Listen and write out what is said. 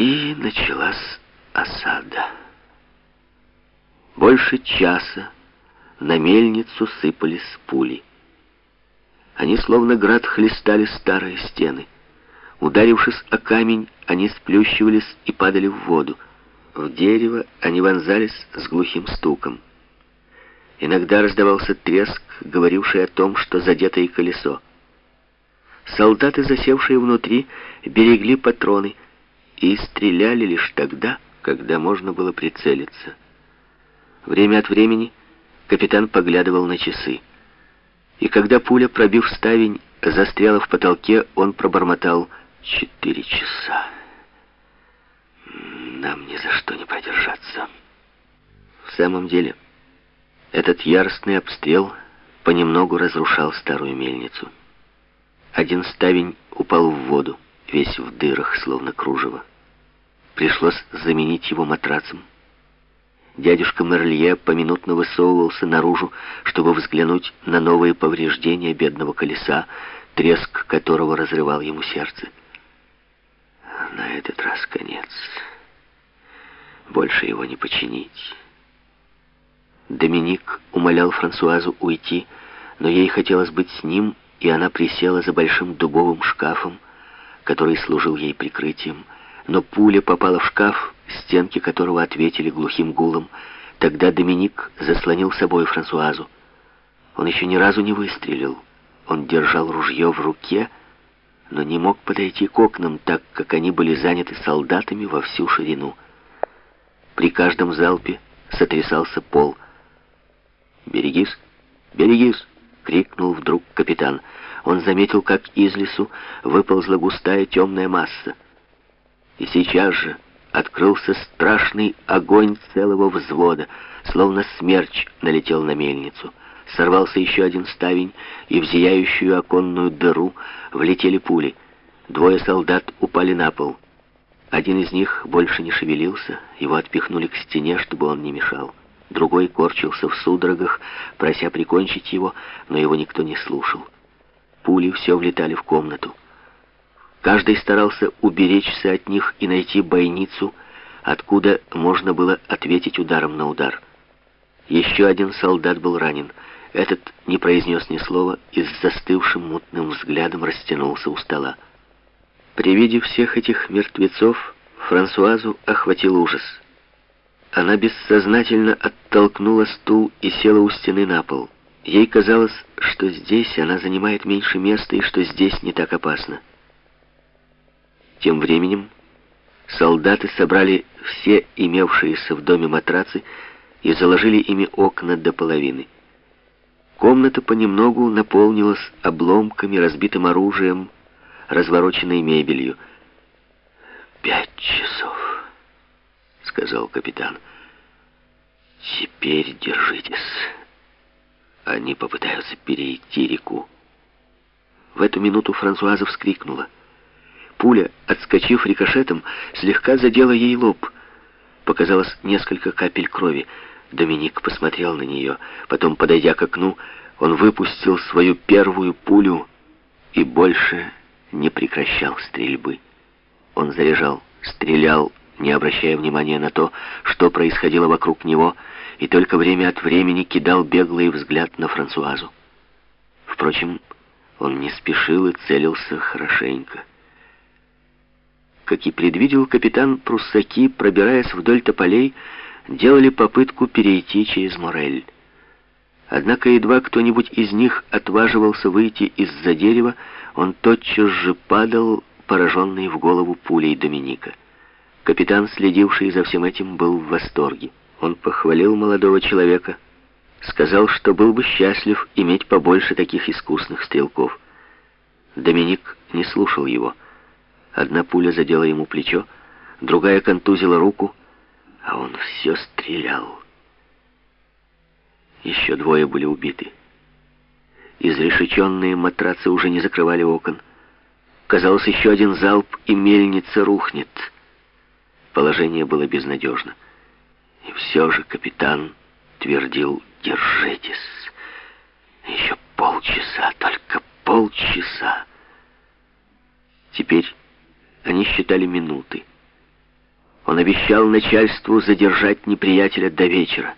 И началась осада. Больше часа на мельницу сыпались пули. Они словно град хлестали старые стены. Ударившись о камень, они сплющивались и падали в воду. В дерево они вонзались с глухим стуком. Иногда раздавался треск, говоривший о том, что задето и колесо. Солдаты, засевшие внутри, берегли патроны и стреляли лишь тогда, когда можно было прицелиться. Время от времени капитан поглядывал на часы. И когда пуля, пробив ставень, застряла в потолке, он пробормотал «Четыре часа. Нам ни за что не продержаться». В самом деле, этот яростный обстрел понемногу разрушал старую мельницу. Один ставень упал в воду, весь в дырах, словно кружево. Пришлось заменить его матрацем. Дядюшка Мерлье поминутно высовывался наружу, чтобы взглянуть на новые повреждения бедного колеса, треск которого разрывал ему сердце. На этот раз конец. Больше его не починить. Доминик умолял Франсуазу уйти, но ей хотелось быть с ним, и она присела за большим дубовым шкафом, который служил ей прикрытием, но пуля попала в шкаф, стенки которого ответили глухим гулом. Тогда Доминик заслонил собой Франсуазу. Он еще ни разу не выстрелил. Он держал ружье в руке, но не мог подойти к окнам, так как они были заняты солдатами во всю ширину. При каждом залпе сотрясался пол. «Берегись! Берегись!» — крикнул вдруг капитан. Он заметил, как из лесу выползла густая темная масса. И сейчас же открылся страшный огонь целого взвода, словно смерч налетел на мельницу. Сорвался еще один ставень, и в зияющую оконную дыру влетели пули. Двое солдат упали на пол. Один из них больше не шевелился, его отпихнули к стене, чтобы он не мешал. Другой корчился в судорогах, прося прикончить его, но его никто не слушал. Пули все влетали в комнату. Каждый старался уберечься от них и найти бойницу, откуда можно было ответить ударом на удар. Еще один солдат был ранен. Этот не произнес ни слова и с застывшим мутным взглядом растянулся у стола. При виде всех этих мертвецов Франсуазу охватил ужас. Она бессознательно оттолкнула стул и села у стены на пол. Ей казалось, что здесь она занимает меньше места и что здесь не так опасно. Тем временем солдаты собрали все имевшиеся в доме матрацы и заложили ими окна до половины. Комната понемногу наполнилась обломками, разбитым оружием, развороченной мебелью. «Пять часов», — сказал капитан. «Теперь держитесь. Они попытаются перейти реку». В эту минуту Франсуаза вскрикнула — Пуля, отскочив рикошетом, слегка задела ей лоб. Показалось несколько капель крови. Доминик посмотрел на нее. Потом, подойдя к окну, он выпустил свою первую пулю и больше не прекращал стрельбы. Он заряжал, стрелял, не обращая внимания на то, что происходило вокруг него, и только время от времени кидал беглый взгляд на Франсуазу. Впрочем, он не спешил и целился хорошенько. Как и предвидел капитан, пруссаки, пробираясь вдоль тополей, делали попытку перейти через Морель. Однако едва кто-нибудь из них отваживался выйти из-за дерева, он тотчас же падал, пораженный в голову пулей Доминика. Капитан, следивший за всем этим, был в восторге. Он похвалил молодого человека, сказал, что был бы счастлив иметь побольше таких искусных стрелков. Доминик не слушал его. Одна пуля задела ему плечо, другая контузила руку, а он все стрелял. Еще двое были убиты. Изрешеченные матрацы уже не закрывали окон. Казалось, еще один залп, и мельница рухнет. Положение было безнадежно. И все же капитан твердил «Держитесь! Еще полчаса, только полчаса!» Теперь они считали минуты. Он обещал начальству задержать неприятеля до вечера.